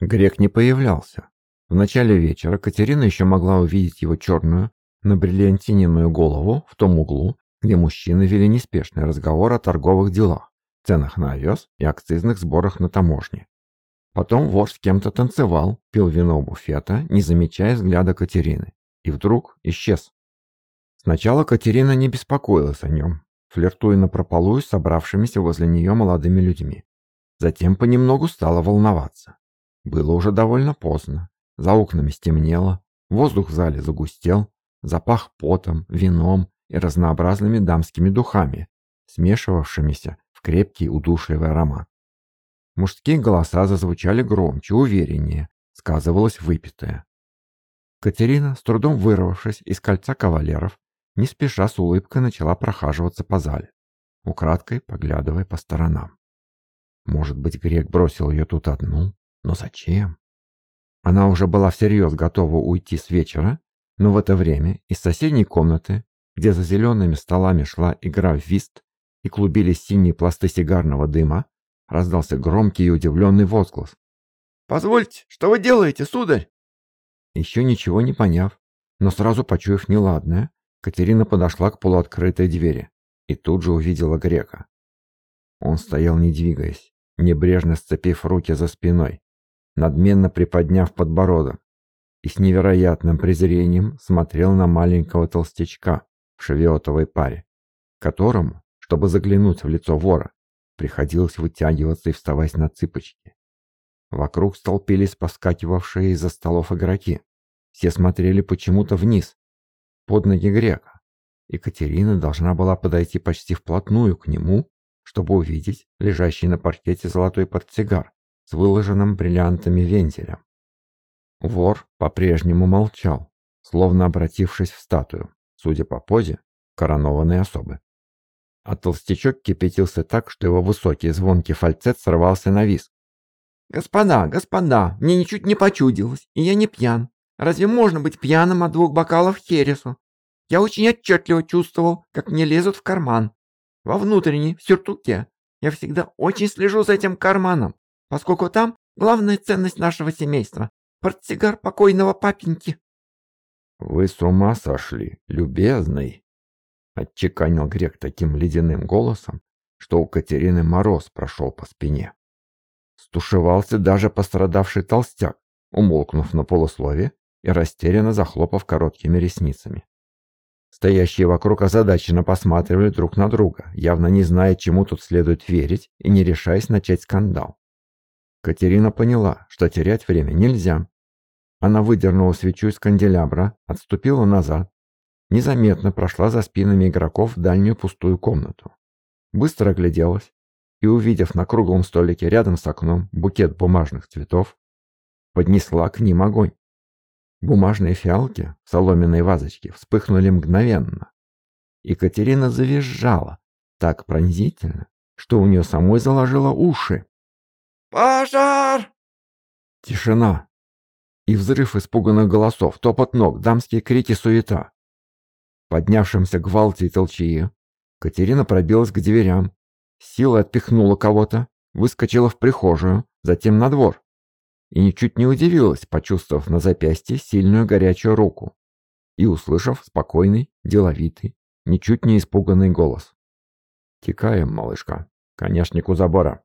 Грек не появлялся. В начале вечера Катерина еще могла увидеть его черную, на бриллиантиненную голову в том углу, где мужчины вели неспешный разговор о торговых делах, ценах на овес и акцизных сборах на таможне. Потом вор с кем-то танцевал, пил вино у буфета, не замечая взгляда Катерины, и вдруг исчез. Сначала Катерина не беспокоилась о нем, флиртуя напропалую с собравшимися возле нее молодыми людьми. Затем понемногу стала волноваться. Было уже довольно поздно. За окнами стемнело, воздух в зале загустел, запах потом, вином и разнообразными дамскими духами, смешивавшимися в крепкий удушливый аромат. Мужские голоса зазвучали громче, увереннее, сказывалось выпитое. Катерина, с трудом вырвавшись из кольца кавалеров, не спеша с улыбкой начала прохаживаться по зале, украдкой поглядывая по сторонам. Может быть, грек бросил ее тут одну? Но зачем? Она уже была всерьез готова уйти с вечера, но в это время из соседней комнаты, где за зелеными столами шла игра в вист и клубились синие пласты сигарного дыма, раздался громкий и удивленный возглас. «Позвольте, что вы делаете, сударь?» Еще ничего не поняв, но сразу почуяв неладное, Катерина подошла к полуоткрытой двери и тут же увидела грека. Он стоял не двигаясь, небрежно сцепив руки за спиной, надменно приподняв подбородок и с невероятным презрением смотрел на маленького толстячка в шевиотовой паре, которому, чтобы заглянуть в лицо вора, приходилось вытягиваться и вставать на цыпочки. Вокруг столпились поскакивавшие из-за столов игроки. Все смотрели почему-то вниз, под ноги грека. Екатерина должна была подойти почти вплотную к нему, чтобы увидеть лежащий на паркете золотой портсигар с выложенным бриллиантами вентилем. Вор по-прежнему молчал, словно обратившись в статую, судя по позе, коронованной особы. А толстячок кипятился так, что его высокий звонкий фальцет сорвался на виск. «Господа, господа, мне ничуть не почудилось, и я не пьян. Разве можно быть пьяным от двух бокалов хересу? Я очень отчетливо чувствовал, как мне лезут в карман. Во внутренней, в сюртуке. Я всегда очень слежу за этим карманом, поскольку там главная ценность нашего семейства — портсигар покойного папеньки. «Вы с ума сошли, любезный!» — отчеканил грек таким ледяным голосом, что у Катерины мороз прошел по спине. Стушевался даже пострадавший толстяк, умолкнув на полуслове и растерянно захлопав короткими ресницами. Стоящие вокруг озадаченно посматривали друг на друга, явно не зная, чему тут следует верить и не решаясь начать скандал. Катерина поняла, что терять время нельзя. Она выдернула свечу из канделябра, отступила назад, незаметно прошла за спинами игроков в дальнюю пустую комнату. Быстро огляделась и, увидев на круглом столике рядом с окном букет бумажных цветов, поднесла к ним огонь. Бумажные фиалки в соломенной вазочке вспыхнули мгновенно. Екатерина завизжала так пронзительно, что у нее самой заложило уши. «Пожар!» Тишина. И взрыв испуганных голосов, топот ног, дамские крики, суета. Поднявшимся гвалте и толчье, Катерина пробилась к дверям, силой отпихнула кого-то, выскочила в прихожую, затем на двор и ничуть не удивилась, почувствовав на запястье сильную горячую руку и услышав спокойный, деловитый, ничуть не испуганный голос. «Текаем, малышка, конешник у забора».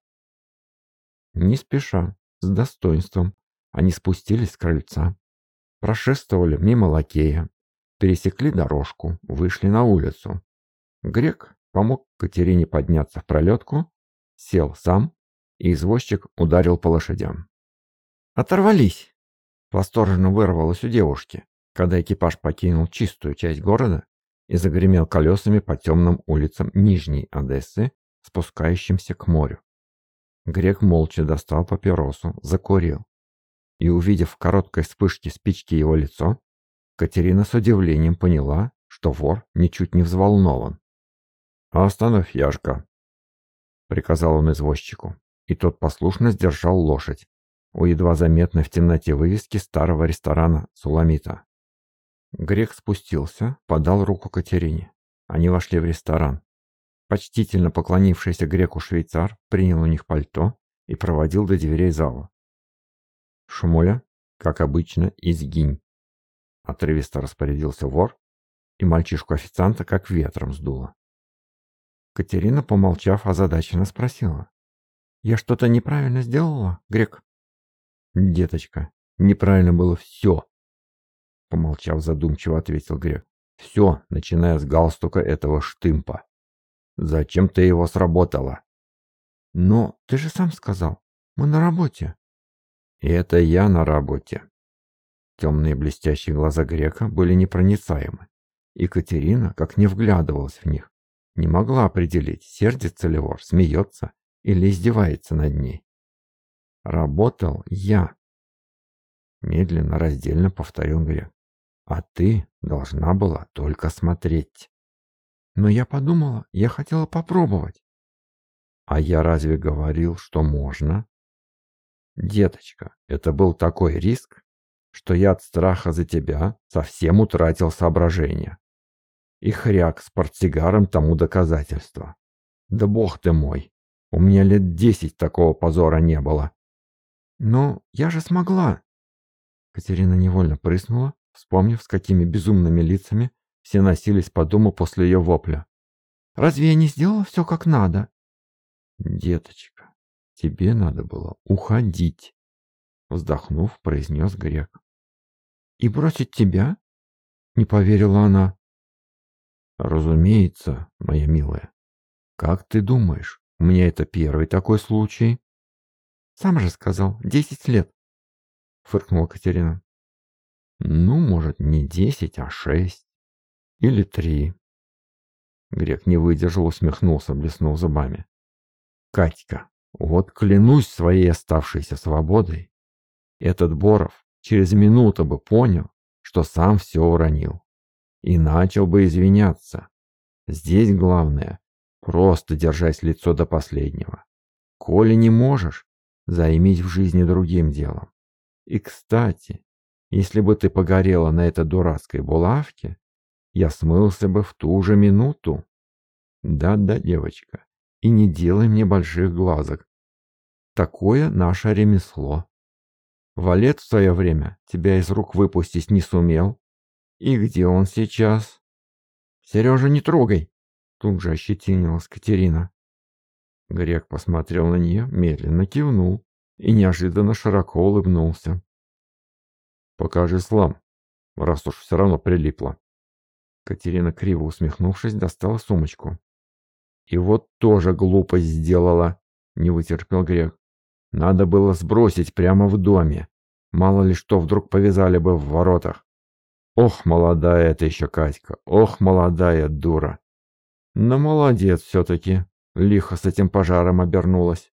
Не спеша, с достоинством, они спустились с крыльца, прошествовали мимо лакея, пересекли дорожку, вышли на улицу. Грек помог Катерине подняться в пролетку, сел сам, и извозчик ударил по лошадям. «Оторвались!» Восторженно вырвалось у девушки, когда экипаж покинул чистую часть города и загремел колесами по темным улицам Нижней Одессы, спускающимся к морю. Грек молча достал папиросу, закурил. И, увидев в короткой вспышке спички его лицо, Катерина с удивлением поняла, что вор ничуть не взволнован. «Остановь, Яшка!» — приказал он извозчику, и тот послушно сдержал лошадь, у едва заметной в темноте вывески старого ресторана «Суламита». Грек спустился, подал руку Катерине. Они вошли в ресторан. Почтительно поклонившийся греку швейцар принял у них пальто и проводил до дверей зала. Шмоля, как обычно, изгинь. Отрывисто распорядился вор, и мальчишку-официанта как ветром сдуло. Катерина, помолчав, озадаченно спросила. «Я что-то неправильно сделала, Грек?» «Деточка, неправильно было все!» Помолчав, задумчиво ответил Грек. «Все, начиная с галстука этого штымпа. Зачем ты его сработала?» «Но ты же сам сказал, мы на работе». «Это я на работе». Темные блестящие глаза Грека были непроницаемы. Екатерина, как не вглядывалась в них, не могла определить, сердится ли вор, смеется или издевается над ней. «Работал я», — медленно, раздельно повторил Грек. «А ты должна была только смотреть». «Но я подумала, я хотела попробовать». «А я разве говорил, что можно?» «Деточка, это был такой риск, что я от страха за тебя совсем утратил соображение. И хряк с портсигаром тому доказательство. Да бог ты мой, у меня лет десять такого позора не было. Но я же смогла. Катерина невольно прыснула, вспомнив, с какими безумными лицами все носились по дому после ее вопля. «Разве я не сделала все как надо?» «Деточка, тебе надо было уходить», — вздохнув, произнес грек. «И бросить тебя?» — не поверила она. Разумеется, моя милая. Как ты думаешь, у меня это первый такой случай? Сам же сказал, десять лет. Фыркнула Катерина. Ну, может, не десять, а шесть. Или три. Грек не выдержал, усмехнулся, блеснув зубами. Катька, вот клянусь своей оставшейся свободой, этот Боров через минуту бы понял, что сам все уронил и начал бы извиняться. Здесь главное — просто держать лицо до последнего. Коли не можешь, займись в жизни другим делом. И, кстати, если бы ты погорела на этой дурацкой булавке, я смылся бы в ту же минуту. Да-да, девочка, и не делай мне больших глазок. Такое наше ремесло. Валет в свое время тебя из рук выпустить не сумел, и где он сейчас? Сережа, не трогай! Тут же ощетинилась Катерина. Грек посмотрел на нее, медленно кивнул и неожиданно широко улыбнулся. «Покажи слам, раз уж все равно прилипло». Катерина, криво усмехнувшись, достала сумочку. «И вот тоже глупость сделала», — не вытерпел Грек. «Надо было сбросить прямо в доме. Мало ли что вдруг повязали бы в воротах. Ох, молодая это еще Катька, ох, молодая дура. Но молодец все-таки, лихо с этим пожаром обернулась.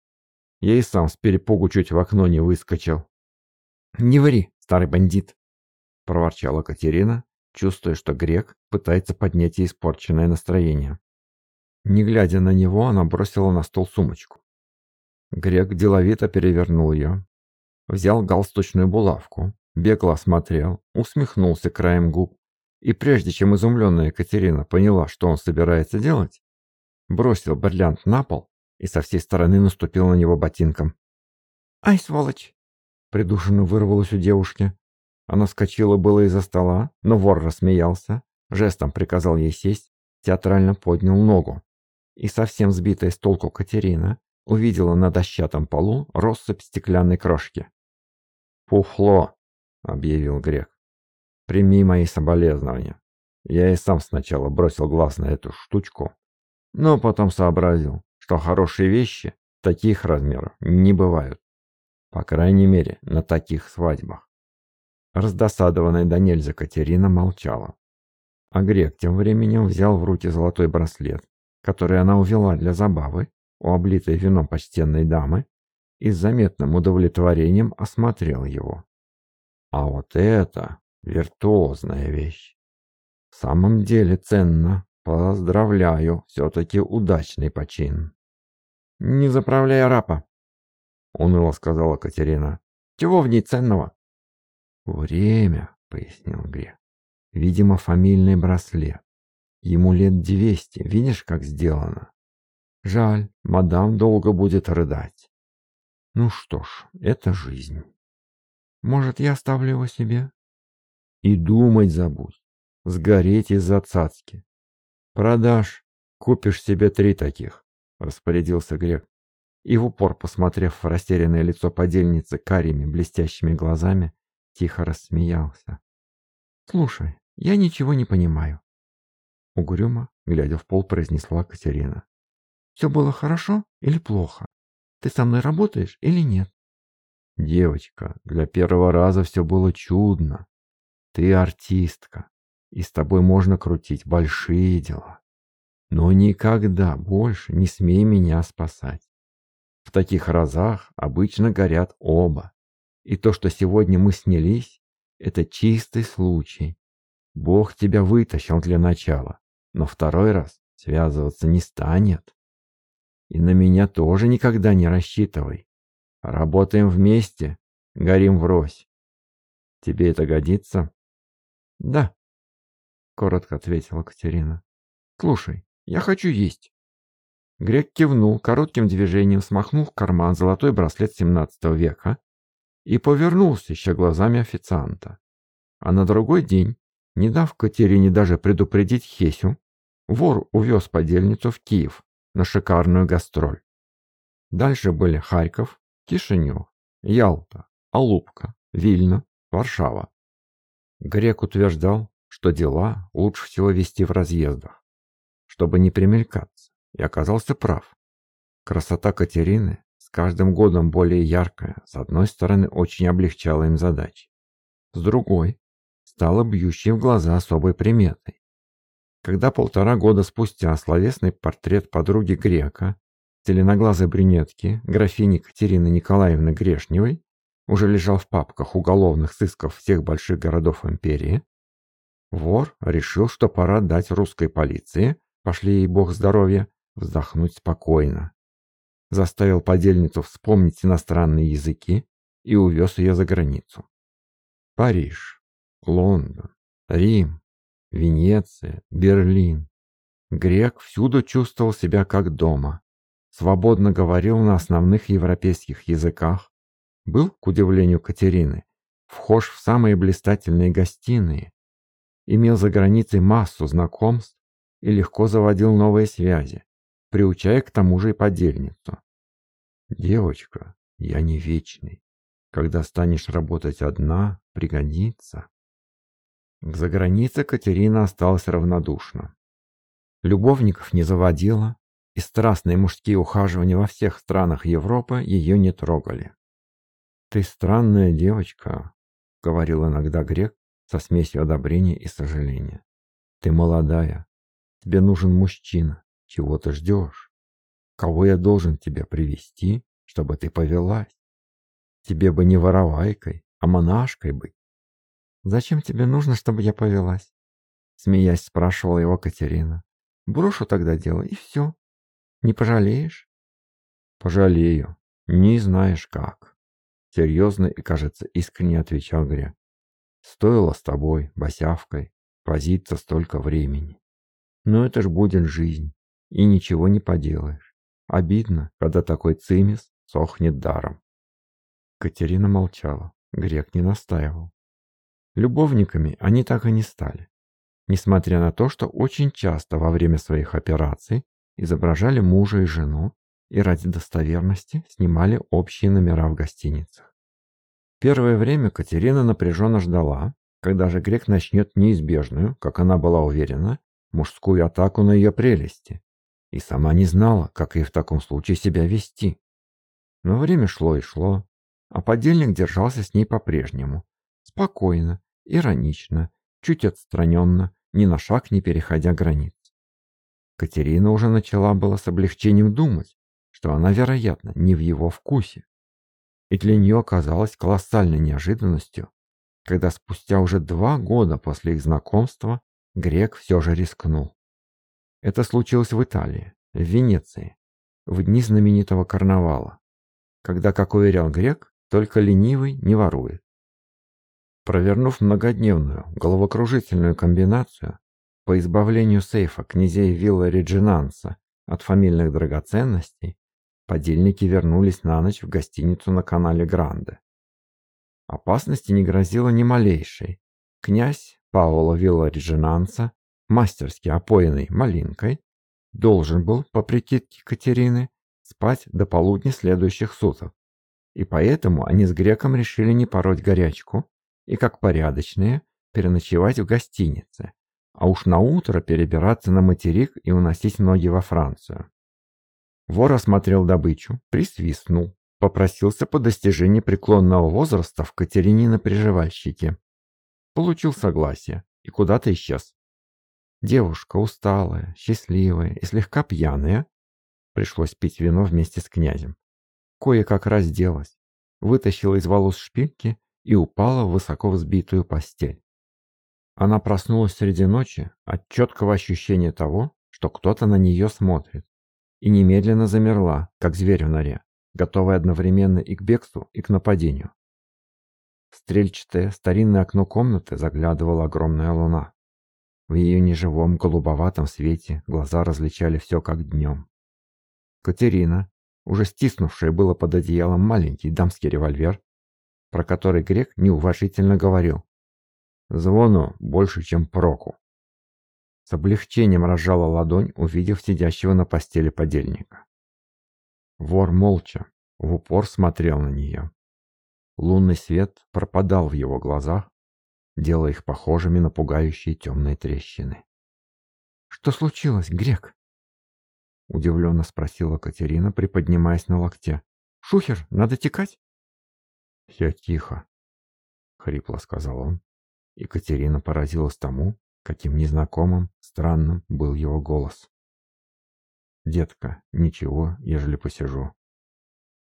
Я и сам с перепугу чуть в окно не выскочил. «Не ври, старый бандит!» — проворчала Катерина, чувствуя, что грек пытается поднять ей испорченное настроение. Не глядя на него, она бросила на стол сумочку. Грек деловито перевернул ее, взял галстучную булавку, бегло осмотрел, усмехнулся краем губ, и прежде чем изумленная Екатерина поняла, что он собирается делать, бросил бриллиант на пол и со всей стороны наступил на него ботинком. «Ай, сволочь!» — придушенно вырвалось у девушки. Она вскочила было из-за стола, но вор рассмеялся, жестом приказал ей сесть, театрально поднял ногу. И совсем сбитая с толку Катерина увидела на дощатом полу россыпь стеклянной крошки. «Пуфло!» объявил Грек. «Прими мои соболезнования. Я и сам сначала бросил глаз на эту штучку, но потом сообразил, что хорошие вещи таких размеров не бывают. По крайней мере, на таких свадьбах». Раздосадованная до нельзя Катерина молчала. А Грек тем временем взял в руки золотой браслет, который она увела для забавы у облитой вином почтенной дамы, и с заметным удовлетворением осмотрел его. А вот это виртуозная вещь. В самом деле ценно. Поздравляю, все-таки удачный почин. Не заправляй рапа, уныло сказала Катерина. Чего в ней ценного? Время, пояснил Гре. Видимо, фамильный браслет. Ему лет двести, видишь, как сделано? Жаль, мадам долго будет рыдать. Ну что ж, это жизнь. Может, я оставлю его себе? И думать забудь. Сгореть из-за цацки. Продашь, купишь себе три таких, распорядился Грек. И в упор, посмотрев в растерянное лицо подельницы карими блестящими глазами, тихо рассмеялся. «Слушай, я ничего не понимаю». Угрюмо, глядя в пол, произнесла Катерина. «Все было хорошо или плохо? Ты со мной работаешь или нет?» «Девочка, для первого раза все было чудно. Ты артистка, и с тобой можно крутить большие дела. Но никогда больше не смей меня спасать. В таких разах обычно горят оба. И то, что сегодня мы снялись, это чистый случай. Бог тебя вытащил для начала, но второй раз связываться не станет. И на меня тоже никогда не рассчитывай. Работаем вместе, горим врозь. Тебе это годится? Да, коротко ответила Катерина. Слушай, я хочу есть. Грек кивнул, коротким движением смахнул в карман золотой браслет 17 века и повернулся, ища глазами официанта. А на другой день, не дав Катерине даже предупредить Хесю, вор увез подельницу в Киев на шикарную гастроль. Дальше были Харьков, Кишинев, Ялта, Алупка, Вильна, Варшава. Грек утверждал, что дела лучше всего вести в разъездах, чтобы не примелькаться, и оказался прав. Красота Катерины с каждым годом более яркая, с одной стороны, очень облегчала им задачи. С другой, стала бьющей в глаза особой приметой. Когда полтора года спустя словесный портрет подруги Грека, зеленоглазой брюнетки, графини Катерины Николаевны Грешневой, уже лежал в папках уголовных сысков всех больших городов империи, вор решил, что пора дать русской полиции, пошли ей бог здоровья, вздохнуть спокойно заставил подельницу вспомнить иностранные языки и увез ее за границу. Париж, Лондон, Рим, Венеция, Берлин. Грек всюду чувствовал себя как дома. Свободно говорил на основных европейских языках. Был, к удивлению Катерины, вхож в самые блистательные гостиные. Имел за границей массу знакомств и легко заводил новые связи приучая к тому же и подельницу. «Девочка, я не вечный. Когда станешь работать одна, пригодится». К загранице Катерина осталась равнодушна. Любовников не заводила, и страстные мужские ухаживания во всех странах Европы ее не трогали. «Ты странная девочка», — говорил иногда грек со смесью одобрения и сожаления. «Ты молодая, тебе нужен мужчина, чего ты ждешь? Кого я должен тебя привести, чтобы ты повелась? Тебе бы не воровайкой, а монашкой быть. Зачем тебе нужно, чтобы я повелась? Смеясь, спрашивала его Катерина. Брошу тогда дело, и все. Не пожалеешь? Пожалею. Не знаешь как. Серьезно и, кажется, искренне отвечал Грек. Стоило с тобой, босявкой, возиться столько времени. Но это ж будет жизнь и ничего не поделаешь. Обидно, когда такой цимис сохнет даром. Катерина молчала, грек не настаивал. Любовниками они так и не стали, несмотря на то, что очень часто во время своих операций изображали мужа и жену и ради достоверности снимали общие номера в гостиницах. Первое время Катерина напряженно ждала, когда же грек начнет неизбежную, как она была уверена, мужскую атаку на ее прелести, и сама не знала, как ей в таком случае себя вести. Но время шло и шло, а подельник держался с ней по-прежнему. Спокойно, иронично, чуть отстраненно, ни на шаг не переходя границ. Катерина уже начала было с облегчением думать, что она, вероятно, не в его вкусе. И для нее оказалось колоссальной неожиданностью, когда спустя уже два года после их знакомства Грек все же рискнул. Это случилось в Италии, в Венеции, в дни знаменитого карнавала, когда, как уверял грек, только ленивый не ворует. Провернув многодневную головокружительную комбинацию по избавлению сейфа князей вилла Реджинанса от фамильных драгоценностей, подельники вернулись на ночь в гостиницу на канале Гранде. Опасности не грозило ни малейшей. Князь Паоло Вилла Реджинанца, мастерски опоенный малинкой, должен был, по прикидке Катерины, спать до полудня следующих суток. И поэтому они с греком решили не пороть горячку и, как порядочные, переночевать в гостинице, а уж на утро перебираться на материк и уносить ноги во Францию. Вор осмотрел добычу, присвистнул, попросился по достижении преклонного возраста в Катерине приживальщике. Получил согласие и куда-то исчез. Девушка усталая, счастливая и слегка пьяная, пришлось пить вино вместе с князем. Кое-как разделась, вытащила из волос шпильки и упала в высоко взбитую постель. Она проснулась среди ночи от четкого ощущения того, что кто-то на нее смотрит, и немедленно замерла, как зверь в норе, готовая одновременно и к бегству, и к нападению. В стрельчатое старинное окно комнаты заглядывала огромная луна. В ее неживом голубоватом свете глаза различали все как днем. Катерина, уже стиснувшая было под одеялом маленький дамский револьвер, про который грек неуважительно говорил. Звону больше, чем проку. С облегчением разжала ладонь, увидев сидящего на постели подельника. Вор молча, в упор смотрел на нее. Лунный свет пропадал в его глазах, делая их похожими на пугающие темные трещины. «Что случилось, Грек?» Удивленно спросила Катерина, приподнимаясь на локте. «Шухер, надо текать?» «Все тихо», — хрипло сказал он. И Катерина поразилась тому, каким незнакомым, странным был его голос. «Детка, ничего, ежели посижу».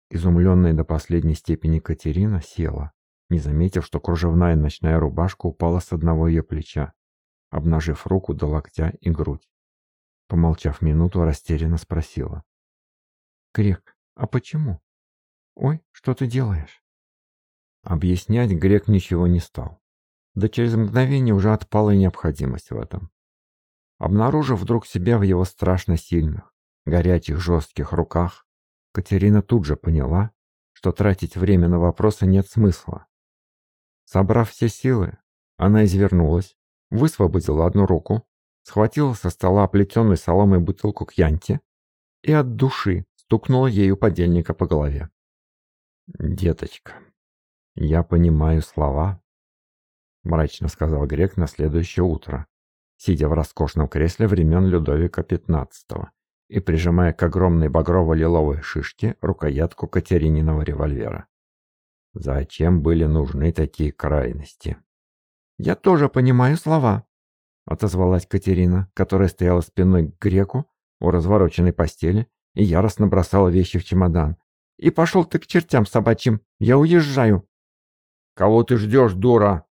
Изумленная до последней степени Катерина села, не заметив, что кружевная ночная рубашка упала с одного ее плеча, обнажив руку до локтя и грудь. Помолчав минуту, растерянно спросила. «Грек, а почему? Ой, что ты делаешь?» Объяснять Грек ничего не стал. Да через мгновение уже отпала необходимость в этом. Обнаружив вдруг себя в его страшно сильных, горячих, жестких руках, Катерина тут же поняла, что тратить время на вопросы нет смысла. Собрав все силы, она извернулась, высвободила одну руку, схватила со стола оплетенную соломой бутылку кьянти и от души стукнула ею подельника по голове. «Деточка, я понимаю слова», — мрачно сказал Грек на следующее утро, сидя в роскошном кресле времен Людовика XV и прижимая к огромной багрово-лиловой шишке рукоятку Катерининого револьвера. Зачем были нужны такие крайности? «Я тоже понимаю слова», — отозвалась Катерина, которая стояла спиной к греку у развороченной постели и яростно бросала вещи в чемодан. «И пошел ты к чертям собачьим, я уезжаю». «Кого ты ждешь, дура?»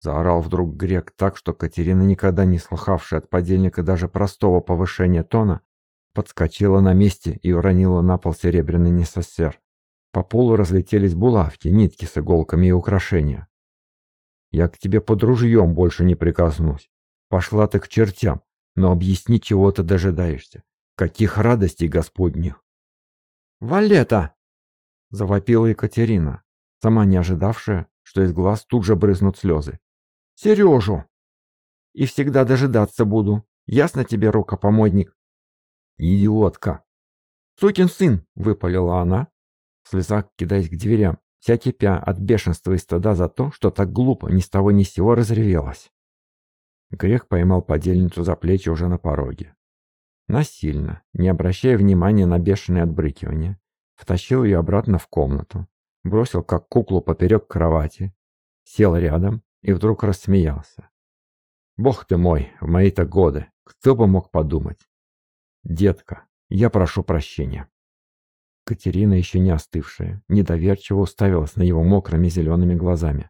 Заорал вдруг грек так, что Катерина, никогда не слыхавшая от подельника даже простого повышения тона, подскочила на месте и уронила на пол серебряный несосер. По полу разлетелись булавки, нитки с иголками и украшения. Я к тебе под ружьем больше не прикоснусь. Пошла ты к чертям, но объясни, чего ты дожидаешься. Каких радостей господних. «Валета!» — завопила Екатерина, сама не ожидавшая, что из глаз тут же брызнут слезы. «Сережу! И всегда дожидаться буду. Ясно тебе, рукопомойник?» «Идиотка!» «Сукин сын!» — выпалила она, слезах кидаясь к дверям, вся кипя от бешенства и стыда за то, что так глупо ни с того ни с сего разревелась. Грех поймал подельницу за плечи уже на пороге. Насильно, не обращая внимания на бешеное отбрыкивание, втащил ее обратно в комнату, бросил как куклу поперек кровати, сел рядом и вдруг рассмеялся. «Бог ты мой, в мои-то годы, кто бы мог подумать? Детка, я прошу прощения». Катерина, еще не остывшая, недоверчиво уставилась на его мокрыми зелеными глазами.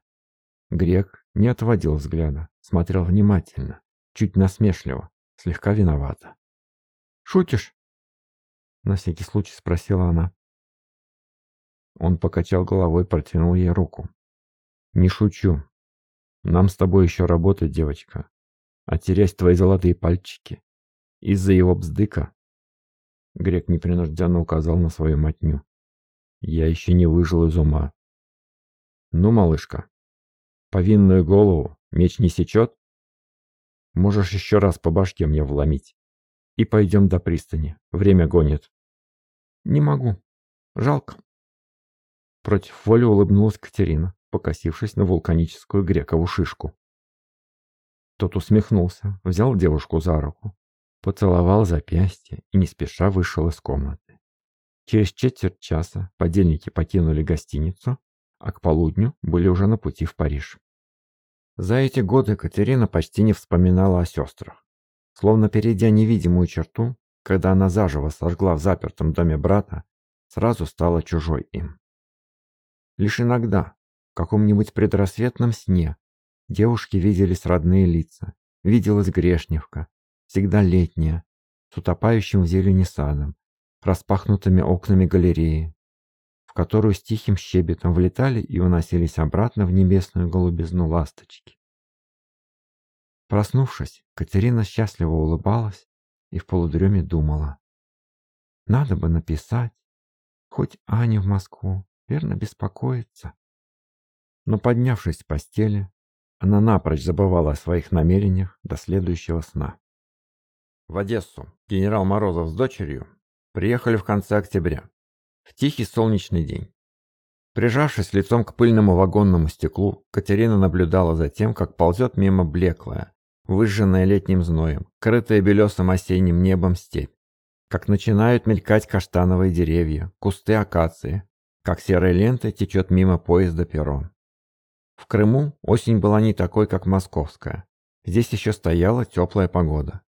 Грек не отводил взгляда, смотрел внимательно, чуть насмешливо, слегка виновато. «Шутишь?» На всякий случай спросила она. Он покачал головой, протянул ей руку. «Не шучу. Нам с тобой еще работать, девочка. А терять твои золотые пальчики из-за его бздыка Грек непринужденно указал на свою матню. Я еще не выжил из ума. Ну, малышка, повинную голову меч не сечет? Можешь еще раз по башке мне вломить. И пойдем до пристани. Время гонит. Не могу. Жалко. Против воли улыбнулась Катерина, покосившись на вулканическую грекову шишку. Тот усмехнулся, взял девушку за руку, поцеловал запястье и не спеша вышел из комнаты. Через четверть часа подельники покинули гостиницу, а к полудню были уже на пути в Париж. За эти годы Катерина почти не вспоминала о сестрах. Словно перейдя невидимую черту, когда она заживо сожгла в запертом доме брата, сразу стала чужой им. Лишь иногда, в каком-нибудь предрассветном сне, девушки виделись родные лица, виделась Грешневка, всегда летняя, с утопающим в зелени садом, распахнутыми окнами галереи, в которую с тихим щебетом влетали и уносились обратно в небесную голубизну ласточки. Проснувшись, Катерина счастливо улыбалась и в полудреме думала. Надо бы написать, хоть Ане в Москву, верно беспокоится. Но поднявшись с постели, она напрочь забывала о своих намерениях до следующего сна. В Одессу генерал Морозов с дочерью приехали в конце октября, в тихий солнечный день. Прижавшись лицом к пыльному вагонному стеклу, Катерина наблюдала за тем, как ползет мимо блеклая, выжженная летним зноем, крытая белесым осенним небом степь, как начинают мелькать каштановые деревья, кусты акации, как серой лентой течет мимо поезда перрон. В Крыму осень была не такой, как московская. Здесь еще стояла теплая погода.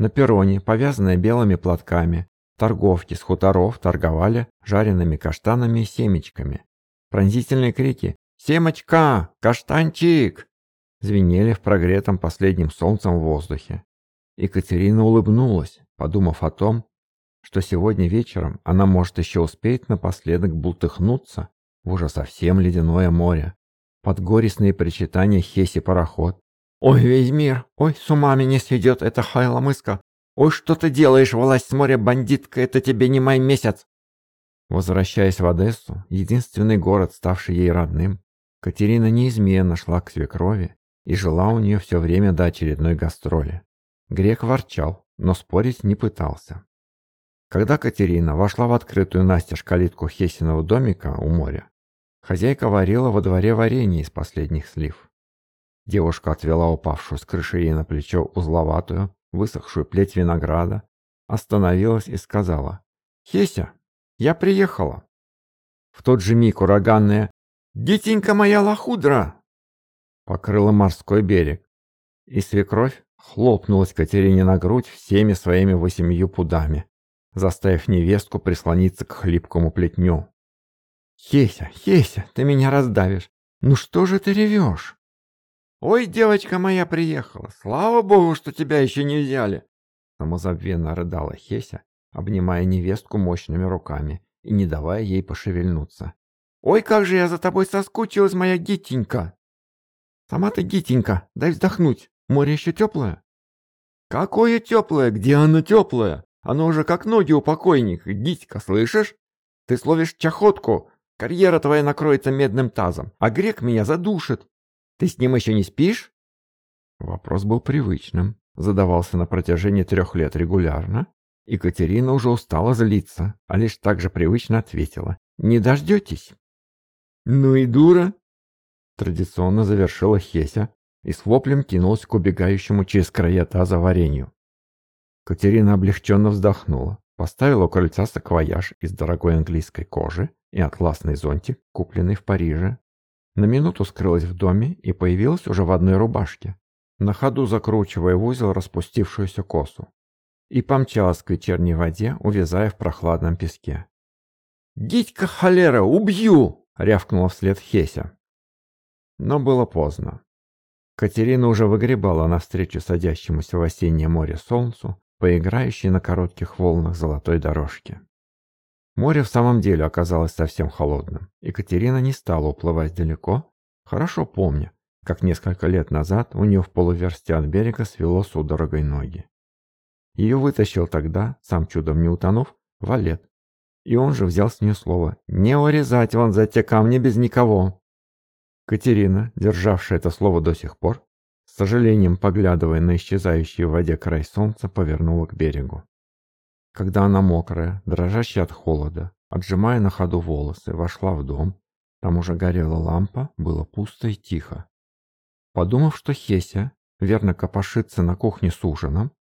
На перроне, повязанная белыми платками, торговки с хуторов торговали жареными каштанами и семечками. Пронзительные крики «Семочка! Каштанчик!» звенели в прогретом последним солнцем в воздухе. Екатерина улыбнулась, подумав о том, что сегодня вечером она может еще успеть напоследок бултыхнуться в уже совсем ледяное море, под горестные причитания Хеси пароход. «Ой, весь мир! Ой, с ума меня сведет эта хайломыска! Ой, что ты делаешь, власть с моря, бандитка, это тебе не май месяц!» Возвращаясь в Одессу, единственный город, ставший ей родным, Катерина неизменно шла к свекрови и жила у нее все время до очередной гастроли. Грек ворчал, но спорить не пытался. Когда Катерина вошла в открытую настежь калитку Хесиного домика у моря, хозяйка варила во дворе варенье из последних слив. Девушка отвела упавшую с крыши ей на плечо узловатую, высохшую плеть винограда, остановилась и сказала «Хеся, я приехала». В тот же миг ураганная «Дитенька моя лохудра!» покрыла морской берег, и свекровь хлопнулась Катерине на грудь всеми своими восемью пудами, заставив невестку прислониться к хлипкому плетню. «Хеся, Хеся, ты меня раздавишь! Ну что же ты ревешь?» «Ой, девочка моя приехала! Слава богу, что тебя еще не взяли!» Самозабвенно рыдала Хеся, обнимая невестку мощными руками и не давая ей пошевельнуться. «Ой, как же я за тобой соскучилась, моя гитенька!» «Сама ты, Гитенька, дай вздохнуть. Море еще теплое?» «Какое теплое? Где оно теплое? Оно уже как ноги у покойника. Гитька, слышишь? Ты словишь чахотку. Карьера твоя накроется медным тазом, а грек меня задушит. Ты с ним еще не спишь?» Вопрос был привычным, задавался на протяжении трех лет регулярно. Екатерина уже устала злиться, а лишь так же привычно ответила. «Не дождетесь?» «Ну и дура!» Традиционно завершила Хеся и с воплем кинулась к убегающему через края таза варенью. Катерина облегченно вздохнула, поставила у крыльца саквояж из дорогой английской кожи и атласный зонтик, купленный в Париже. На минуту скрылась в доме и появилась уже в одной рубашке, на ходу закручивая в узел распустившуюся косу. И помчалась к вечерней воде, увязая в прохладном песке. «Дитька холера, убью!» — рявкнула вслед Хеся. Но было поздно. Катерина уже выгребала навстречу садящемуся в осеннее море солнцу, поиграющей на коротких волнах золотой дорожки. Море в самом деле оказалось совсем холодным. Екатерина не стала уплывать далеко, хорошо помня, как несколько лет назад у нее в полуверсте от берега свело судорогой ноги. Ее вытащил тогда, сам чудом не утонув, валет. И он же взял с нее слово «Не урезать вон за те камни без никого». Катерина, державшая это слово до сих пор, с сожалением поглядывая на исчезающий в воде край солнца, повернула к берегу. Когда она мокрая, дрожащая от холода, отжимая на ходу волосы, вошла в дом, там уже горела лампа, было пусто и тихо. Подумав, что Хеся верно копошится на кухне с ужином,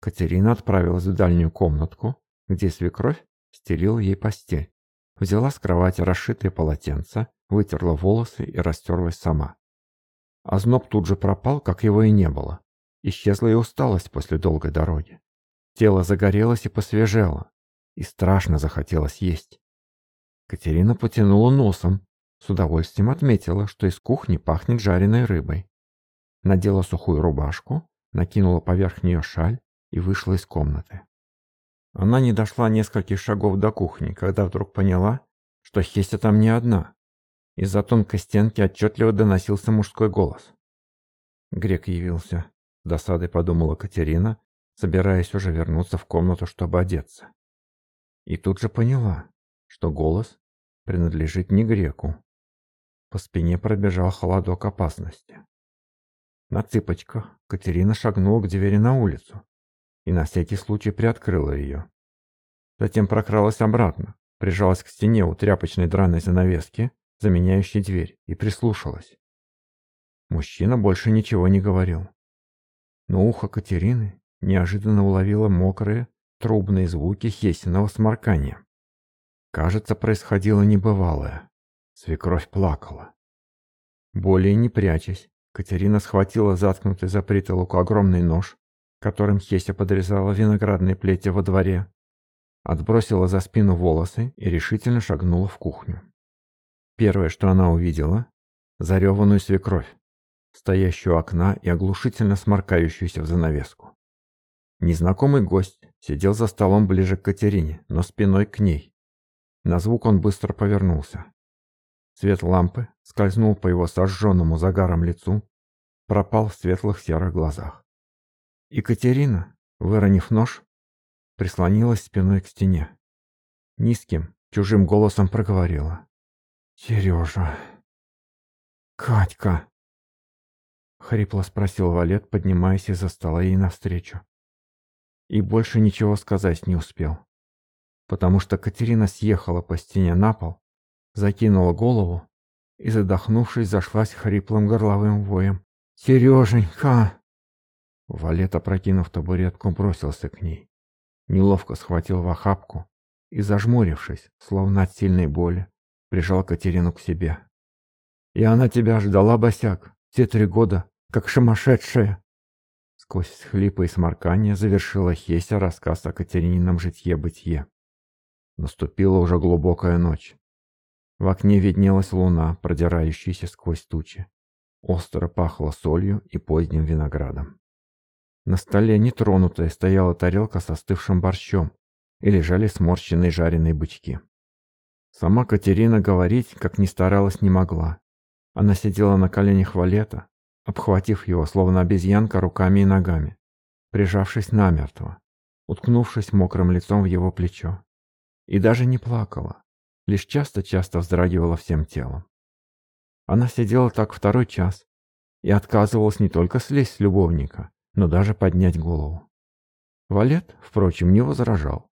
Катерина отправилась в дальнюю комнатку, где свекровь стелила ей постель. Взяла с кровати расшитые полотенца, вытерла волосы и растерлась сама. Озноб тут же пропал, как его и не было. Исчезла и усталость после долгой дороги. Тело загорелось и посвежело, и страшно захотелось есть. Катерина потянула носом, с удовольствием отметила, что из кухни пахнет жареной рыбой. Надела сухую рубашку, накинула поверх нее шаль и вышла из комнаты. Она не дошла нескольких шагов до кухни, когда вдруг поняла, что Хестя там не одна. Из-за тонкой стенки отчетливо доносился мужской голос. Грек явился. Досадой подумала Катерина, собираясь уже вернуться в комнату, чтобы одеться. И тут же поняла, что голос принадлежит не греку. По спине пробежал холодок опасности. На цыпочках Катерина шагнула к двери на улицу и на всякий случай приоткрыла ее. Затем прокралась обратно, прижалась к стене у тряпочной драной занавески, заменяющей дверь, и прислушалась. Мужчина больше ничего не говорил. Но ухо Катерины неожиданно уловило мокрые, трубные звуки Хесиного сморкания. Кажется, происходило небывалое. Свекровь плакала. Более не прячась, Катерина схватила заткнутый за притолоку огромный нож, которым Хеся подрезала виноградные плети во дворе, отбросила за спину волосы и решительно шагнула в кухню. Первое, что она увидела – зареванную свекровь, стоящую у окна и оглушительно сморкающуюся в занавеску. Незнакомый гость сидел за столом ближе к Катерине, но спиной к ней. На звук он быстро повернулся. Свет лампы скользнул по его сожженному загаром лицу, пропал в светлых серых глазах. Екатерина, выронив нож, прислонилась спиной к стене. Низким, чужим голосом проговорила. «Сережа! Катька!» Хрипло спросил Валет, поднимаясь из-за стола ей навстречу и больше ничего сказать не успел. Потому что Катерина съехала по стене на пол, закинула голову и, задохнувшись, зашлась хриплым горловым воем. «Сереженька!» Валет, опрокинув табуретку, бросился к ней. Неловко схватил в охапку и, зажмурившись, словно от сильной боли, прижал Катерину к себе. «И она тебя ждала, босяк, все три года, как сумасшедшая!» Сквозь хлипы и сморкания завершила Хеся рассказ о Катеринином житье-бытие. Наступила уже глубокая ночь. В окне виднелась луна, продирающаяся сквозь тучи. Остро пахло солью и поздним виноградом. На столе нетронутая стояла тарелка со остывшим борщом и лежали сморщенные жареные бычки. Сама Катерина говорить, как ни старалась, не могла. Она сидела на коленях Валета, обхватив его, словно обезьянка, руками и ногами, прижавшись намертво, уткнувшись мокрым лицом в его плечо. И даже не плакала, лишь часто-часто вздрагивала всем телом. Она сидела так второй час и отказывалась не только слезть с любовника, но даже поднять голову. Валет, впрочем, не возражал.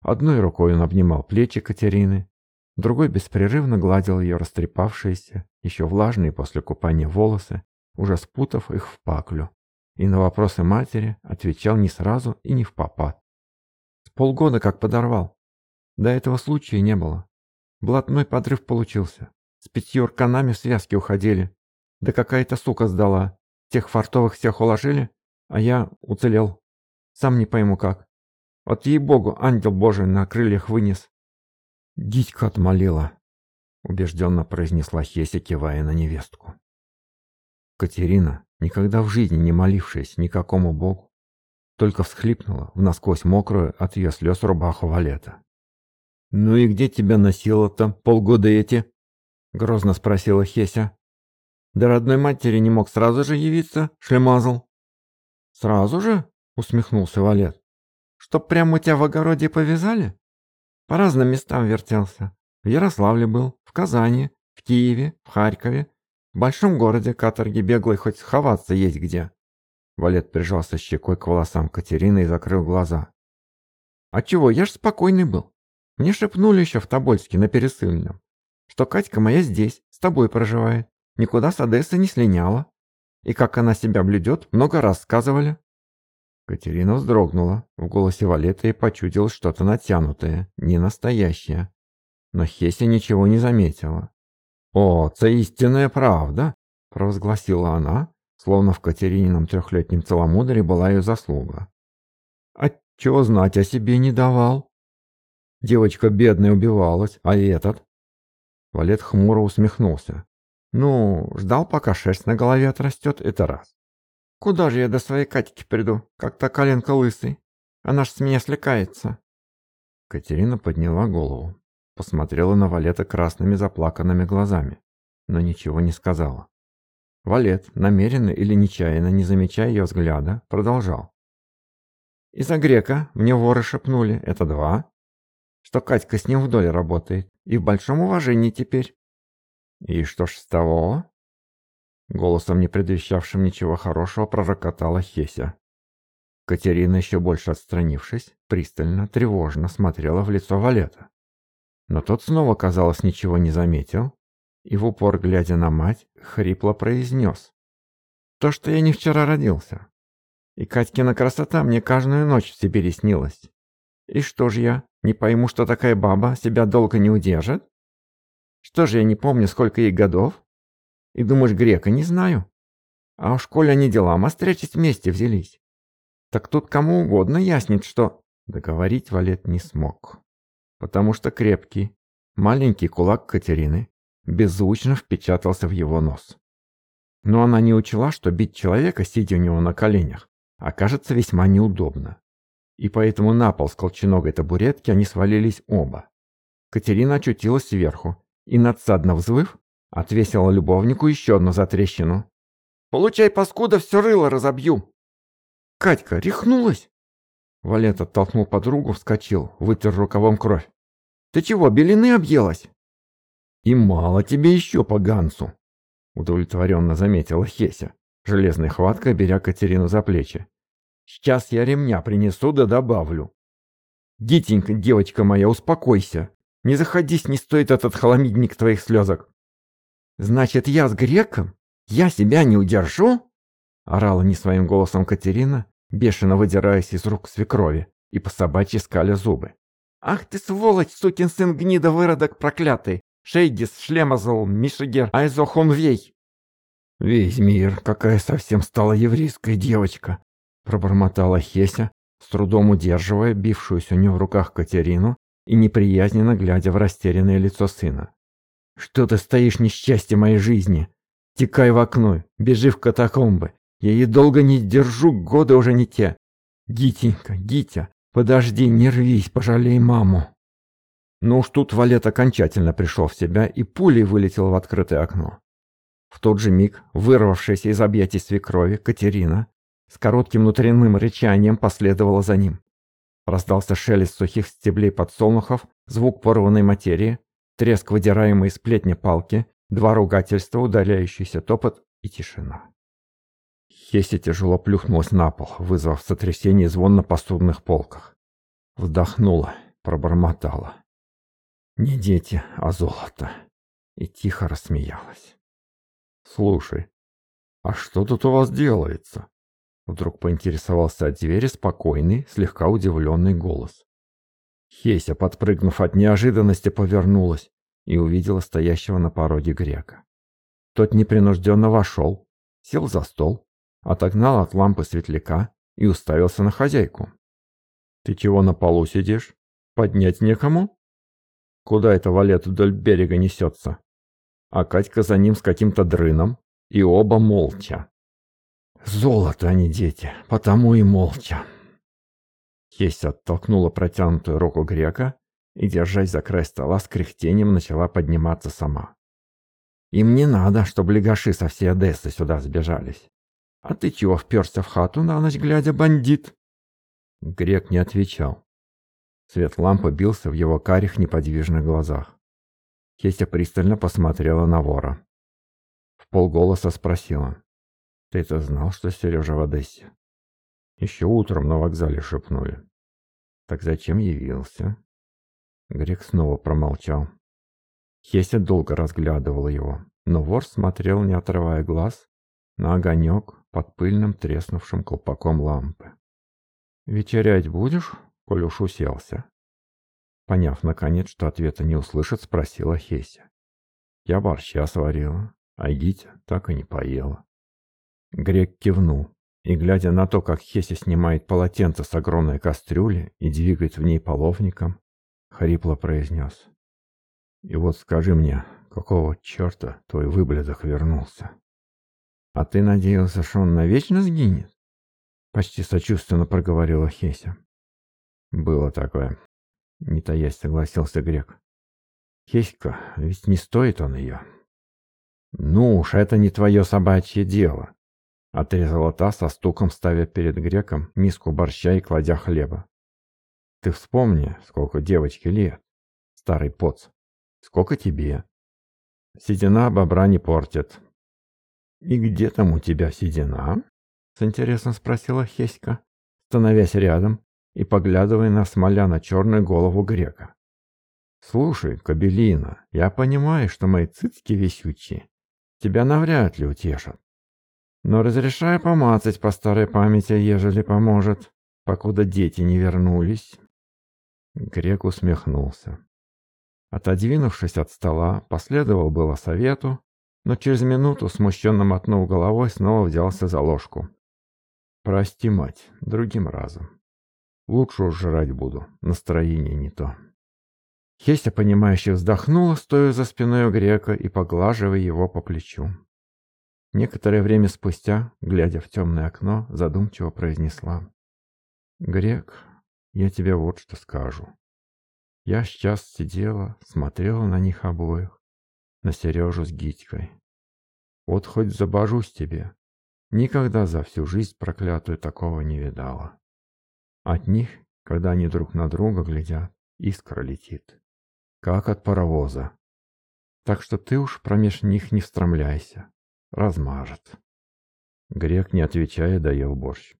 Одной рукой он обнимал плечи Катерины, другой беспрерывно гладил ее растрепавшиеся, еще влажные после купания волосы уже спутав их в паклю, и на вопросы матери отвечал не сразу и не в попад. С полгода как подорвал. До этого случая не было. Блатной подрыв получился. С пятью рканами в связке уходили. Да какая-то сука сдала. Тех фартовых всех уложили, а я уцелел. Сам не пойму как. Вот ей-богу, ангел божий на крыльях вынес. Дитька отмолила, убежденно произнесла Хеся, кивая на невестку. Катерина, никогда в жизни не молившаяся никакому богу, только всхлипнула в насквозь мокрую от ее слез рубаху Валета. «Ну и где тебя носило-то полгода эти?» — грозно спросила Хеся. «Да родной матери не мог сразу же явиться, шлемазл». «Сразу же?» — усмехнулся Валет. «Чтоб прямо у тебя в огороде повязали?» «По разным местам вертелся. В Ярославле был, в Казани, в Киеве, в Харькове, В большом городе каторги беглой хоть сховаться есть где. Валет прижался щекой к волосам Катерины и закрыл глаза. «А чего, я ж спокойный был. Мне шепнули еще в Тобольске на Пересыльном, что Катька моя здесь, с тобой проживает, никуда с Одессы не слиняла. И как она себя блюдет, много раз сказывали». Катерина вздрогнула. В голосе Валета и почудилось что-то натянутое, не настоящее. Но Хеся ничего не заметила. «О, це истинная правда!» – провозгласила она, словно в Катеринином трехлетнем целомудрии была ее заслуга. «А чего знать о себе не давал?» Девочка бедная убивалась, а этот? Валет хмуро усмехнулся. Ну, ждал, пока шерсть на голове отрастет, это раз. Куда же я до своей Катьки приду, как то коленка лысый? Она ж с меня слекается. Катерина подняла голову, посмотрела на Валета красными заплаканными глазами, но ничего не сказала. Валет, намеренно или нечаянно, не замечая ее взгляда, продолжал. «Из-за грека мне воры шепнули, это два, что Катька с ним в доле работает, и в большом уважении теперь». «И что ж с того?» Голосом, не предвещавшим ничего хорошего, пророкотала Хеся. Катерина, еще больше отстранившись, пристально, тревожно смотрела в лицо Валета. Но тот снова, казалось, ничего не заметил, и в упор, глядя на мать, хрипло произнес. «То, что я не вчера родился. И Катькина красота мне каждую ночь в Сибири снилась. И что ж я, не пойму, что такая баба себя долго не удержит? Что же я не помню, сколько ей годов? И думаешь, грека не знаю? А в школе они делам острячить вместе взялись. Так тут кому угодно яснит, что...» Договорить Валет не смог, потому что крепкий, маленький кулак Катерины беззвучно впечатался в его нос. Но она не учла, что бить человека, сидя у него на коленях, окажется весьма неудобно. И поэтому на пол с колченогой табуретки они свалились оба. Катерина очутилась сверху и, надсадно взвыв, отвесила любовнику еще одну затрещину. «Получай, паскуда, все рыло разобью!» «Катька, рехнулась?» Валет оттолкнул подругу, вскочил, вытер рукавом кровь. «Ты чего, белины объелась?» «И мало тебе еще по Гансу», — удовлетворенно заметила Хеся, железной хваткой беря Катерину за плечи. «Сейчас я ремня принесу да добавлю». «Дитенька, девочка моя, успокойся. Не заходись, не стоит этот холомидник твоих слезок». «Значит, я с греком? Я себя не удержу?» Орала не своим голосом Катерина, бешено выдираясь из рук свекрови и по собачьи скаля зубы. «Ах ты сволочь, сукин сын гнида выродок проклятый! Шейдис, Шлемазл, Мишигер, Айзохонвей. Весь мир, какая совсем стала еврейская девочка, пробормотала Хеся, с трудом удерживая бившуюся у нее в руках Катерину и неприязненно глядя в растерянное лицо сына. «Что ты стоишь, несчастье моей жизни? Текай в окно, бежи в катакомбы. Я ей долго не держу, годы уже не те. Гитенька, Гитя, подожди, не рвись, пожалей маму». Но уж тут Валет окончательно пришел в себя и пулей вылетел в открытое окно. В тот же миг, вырвавшаяся из объятий свекрови, Катерина с коротким внутренним рычанием последовала за ним. Раздался шелест сухих стеблей подсолнухов, звук порванной материи, треск выдираемой из плетня палки, два ругательства, удаляющийся топот и тишина. Хеся тяжело плюхнулась на пол, вызвав сотрясение звон на посудных полках. Вдохнула, пробормотала. Не дети, а золото. И тихо рассмеялась. Слушай, а что тут у вас делается? Вдруг поинтересовался от двери спокойный, слегка удивленный голос. Хеся, подпрыгнув от неожиданности, повернулась и увидела стоящего на пороге грека. Тот непринужденно вошел, сел за стол, отогнал от лампы светляка и уставился на хозяйку. «Ты чего на полу сидишь? Поднять некому?» Куда это валет вдоль берега несется? А Катька за ним с каким-то дрыном, и оба молча. Золото они дети, потому и молча. Есть оттолкнула протянутую руку грека и, держась за край стола, с кряхтением начала подниматься сама. Им не надо, чтобы легаши со всей Одессы сюда сбежались. А ты чего вперся в хату на ночь глядя, бандит? Грек не отвечал. Свет лампы бился в его карих неподвижных глазах. Хестя пристально посмотрела на вора. В полголоса спросила. Ты это знал, что Сережа в Одессе? Еще утром на вокзале шепнули. Так зачем явился? Грек снова промолчал. Хеся долго разглядывал его, но вор смотрел, не отрывая глаз, на огонек под пыльным треснувшим колпаком лампы. «Вечерять будешь, коль уж уселся?» Поняв, наконец, что ответа не услышит, спросила Хеся. «Я борща сварила, а Гитя так и не поела». Грек кивнул, и, глядя на то, как Хеся снимает полотенце с огромной кастрюли и двигает в ней половником, хрипло произнес. «И вот скажи мне, какого черта твой выблядок вернулся?» «А ты надеялся, что он навечно сгинет?» Почти сочувственно проговорила Хеся. «Было такое», — не таясь согласился Грек. «Хеська, ведь не стоит он ее». «Ну уж, это не твое собачье дело», — отрезала та со стуком, ставя перед Греком миску борща и кладя хлеба. «Ты вспомни, сколько девочке лет, старый поц, сколько тебе. Седина бобра не портит». «И где там у тебя седина?» С интересом спросила Хеська, становясь рядом и поглядывая на смоляно-черную голову грека. «Слушай, Кабелина, я понимаю, что мои цицки висючие тебя навряд ли утешат. Но разрешаю помацать по старой памяти, ежели поможет, покуда дети не вернулись». Грек усмехнулся. Отодвинувшись от стола, последовал было совету, но через минуту, смущенно мотнув головой, снова взялся за ложку. Прости, мать, другим разом. Лучше уж жрать буду, настроение не то. Хеся, понимающе вздохнула, стоя за спиной у грека и поглаживая его по плечу. Некоторое время спустя, глядя в темное окно, задумчиво произнесла. «Грек, я тебе вот что скажу. Я сейчас сидела, смотрела на них обоих, на Сережу с Гитькой. Вот хоть забожусь тебе, Никогда за всю жизнь проклятую такого не видала. От них, когда они друг на друга глядят, искра летит. Как от паровоза. Так что ты уж промеж них не встромляйся. Размажет. Грек, не отвечая, доел борщ.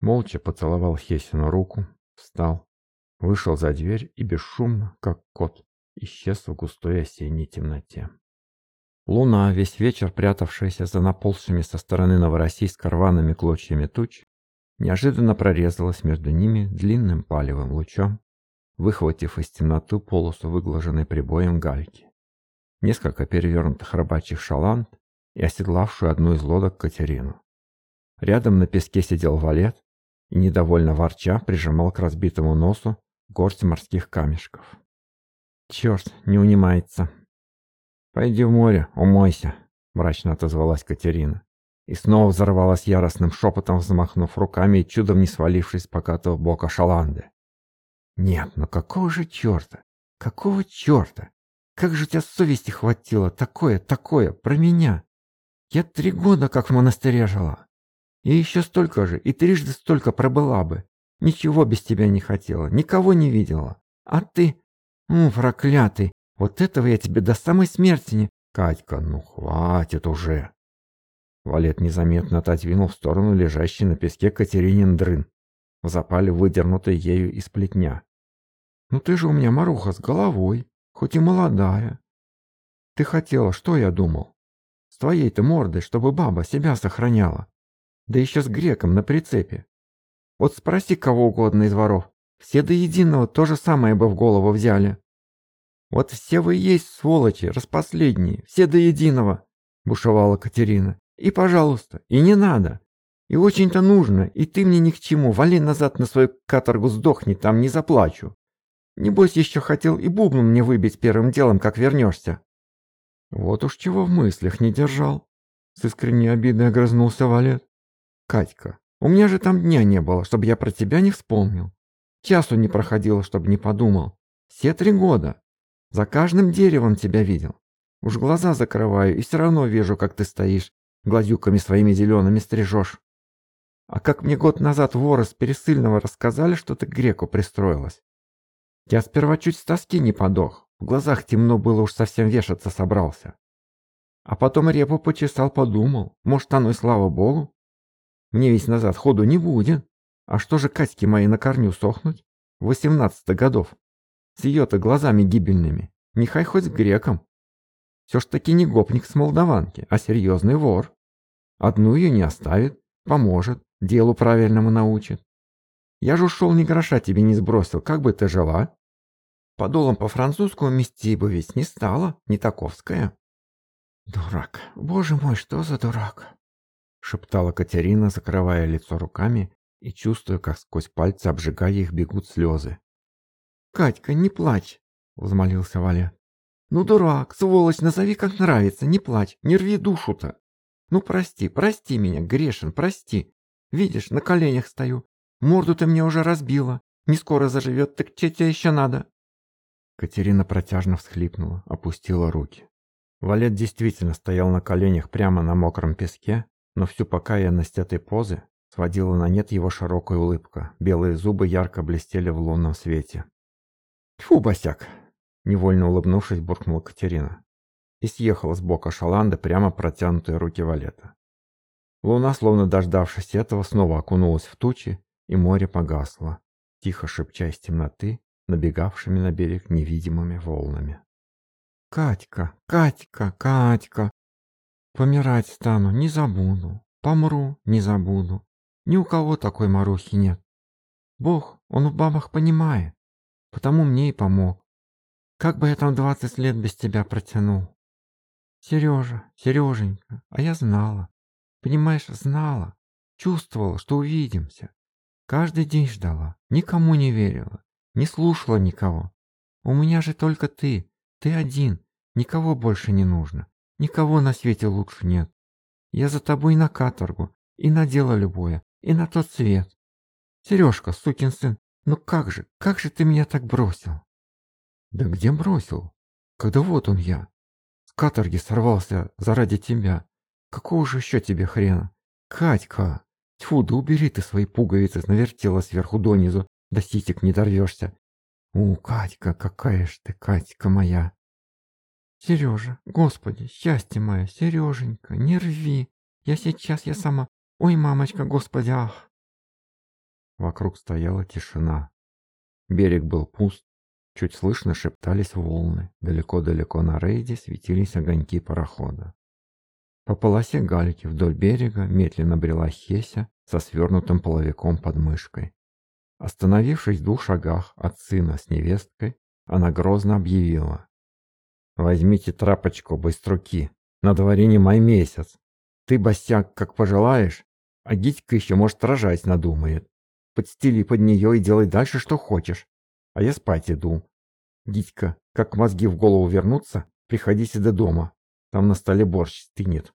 Молча поцеловал Хесину руку, встал, вышел за дверь и бесшумно, как кот, исчез в густой осенней темноте. Луна, весь вечер прятавшаяся за наползшими со стороны Новороссийска рваными клочьями туч, неожиданно прорезалась между ними длинным палевым лучом, выхватив из темноты полосу выглаженной прибоем гальки. Несколько перевернутых рыбачьих шаланд и оседлавшую одну из лодок Катерину. Рядом на песке сидел валет и, недовольно ворча, прижимал к разбитому носу горсть морских камешков. «Черт, не унимается!» «Пойди в море, умойся», — мрачно отозвалась Катерина. И снова взорвалась яростным шепотом, взмахнув руками и чудом не свалившись с покатого бока шаланды. «Нет, ну какого же черта? Какого черта? Как же у тебя совести хватило? Такое, такое, про меня? Я три года как в монастыре жила. И еще столько же, и трижды столько пробыла бы. Ничего без тебя не хотела, никого не видела. А ты, ну, проклятый, вот этого я тебе до самой смерти не... Катька, ну хватит уже. Валет незаметно отодвинул в сторону лежащий на песке Катеринин дрын, в запале выдернутый ею из плетня. «Ну ты же у меня маруха с головой, хоть и молодая. Ты хотела, что я думал? С твоей-то мордой, чтобы баба себя сохраняла. Да еще с греком на прицепе. Вот спроси кого угодно из воров, все до единого то же самое бы в голову взяли. «Вот все вы есть, сволочи, распоследние, все до единого!» — бушевала Катерина. «И, пожалуйста, и не надо. И очень-то нужно, и ты мне ни к чему. Вали назад на свою каторгу, сдохни, там не заплачу. Небось, еще хотел и бубну мне выбить первым делом, как вернешься». «Вот уж чего в мыслях не держал!» С искренней обидой огрызнулся Валет. «Катька, у меня же там дня не было, чтобы я про тебя не вспомнил. Часу не проходило, чтобы не подумал. Все три года. За каждым деревом тебя видел. Уж глаза закрываю и все равно вижу, как ты стоишь, глазюками своими зелеными стрижешь. А как мне год назад воры с Пересыльного рассказали, что ты к греку пристроилась. Я сперва чуть с тоски не подох. В глазах темно было, уж совсем вешаться собрался. А потом репу почесал, подумал, может, оно и слава богу. Мне весь назад ходу не будет. А что же Катьке моей на корню сохнуть? Восемнадцатых годов. С ее-то глазами гибельными. Нехай хоть греком. Все ж таки не гопник с молдаванки, а серьезный вор. Одну ее не оставит, поможет, делу правильному научит. Я же ушел, ни гроша тебе не сбросил, как бы ты жила? Подолом по-французскому мести бы ведь не стала, не таковская. Дурак, боже мой, что за дурак? Шептала Катерина, закрывая лицо руками и чувствуя, как сквозь пальцы, обжигая их, бегут слезы. «Катька, не плачь!» — взмолился Валя. «Ну, дурак, сволочь, назови как нравится, не плачь, не рви душу-то! Ну, прости, прости меня, грешен, прости! Видишь, на коленях стою, морду ты мне уже разбила, не скоро заживет, так че тебе еще надо?» Катерина протяжно всхлипнула, опустила руки. Валет действительно стоял на коленях прямо на мокром песке, но всю покаянность этой позы сводила на нет его широкая улыбка. Белые зубы ярко блестели в лунном свете. «Тьфу, босяк!» — невольно улыбнувшись, буркнула Катерина. И съехала с бока шаланды прямо протянутые руки Валета. Луна, словно дождавшись этого, снова окунулась в тучи, и море погасло, тихо шепча из темноты, набегавшими на берег невидимыми волнами. «Катька, Катька, Катька! Помирать стану, не забуду, помру, не забуду. Ни у кого такой Марухи нет. Бог, он в бабах понимает, потому мне и помог. Как бы я там двадцать лет без тебя протянул? Сережа, Сереженька, а я знала. Понимаешь, знала. Чувствовала, что увидимся. Каждый день ждала, никому не верила, не слушала никого. У меня же только ты, ты один, никого больше не нужно, никого на свете лучше нет. Я за тобой на каторгу, и на дело любое, и на тот свет. Сережка, сукин сын, ну как же, как же ты меня так бросил? Да где бросил? Когда вот он я. С каторги сорвался заради тебя. Какого же еще тебе хрена? Катька! Тьфу, да убери ты свои пуговицы, навертела сверху донизу, да ситик не дорвешься. У, Катька, какая ж ты, Катька моя. Сережа, господи, счастье мое, Сереженька, не рви. Я сейчас, я сама. Ой, мамочка, господи, ах. Вокруг стояла тишина. Берег был пуст, чуть слышно шептались волны. Далеко-далеко на рейде светились огоньки парохода. По полосе гальки вдоль берега медленно брела Хеся со свернутым половиком под мышкой. Остановившись в двух шагах от сына с невесткой, она грозно объявила. «Возьмите трапочку, быструки, на дворе не май месяц. Ты, босяк, как пожелаешь, а Гитька еще, может, рожать надумает. Подстели под нее и делай дальше, что хочешь. А я спать иду. Гитька, как мозги в голову вернутся, приходите до дома. Там на столе борщ стынет.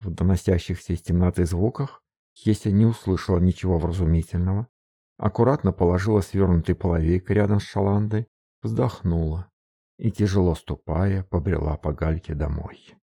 В доносящихся из темноты звуках Хеся не услышала ничего вразумительного. Аккуратно положила свернутый половик рядом с шаландой, вздохнула и, тяжело ступая, побрела по гальке домой.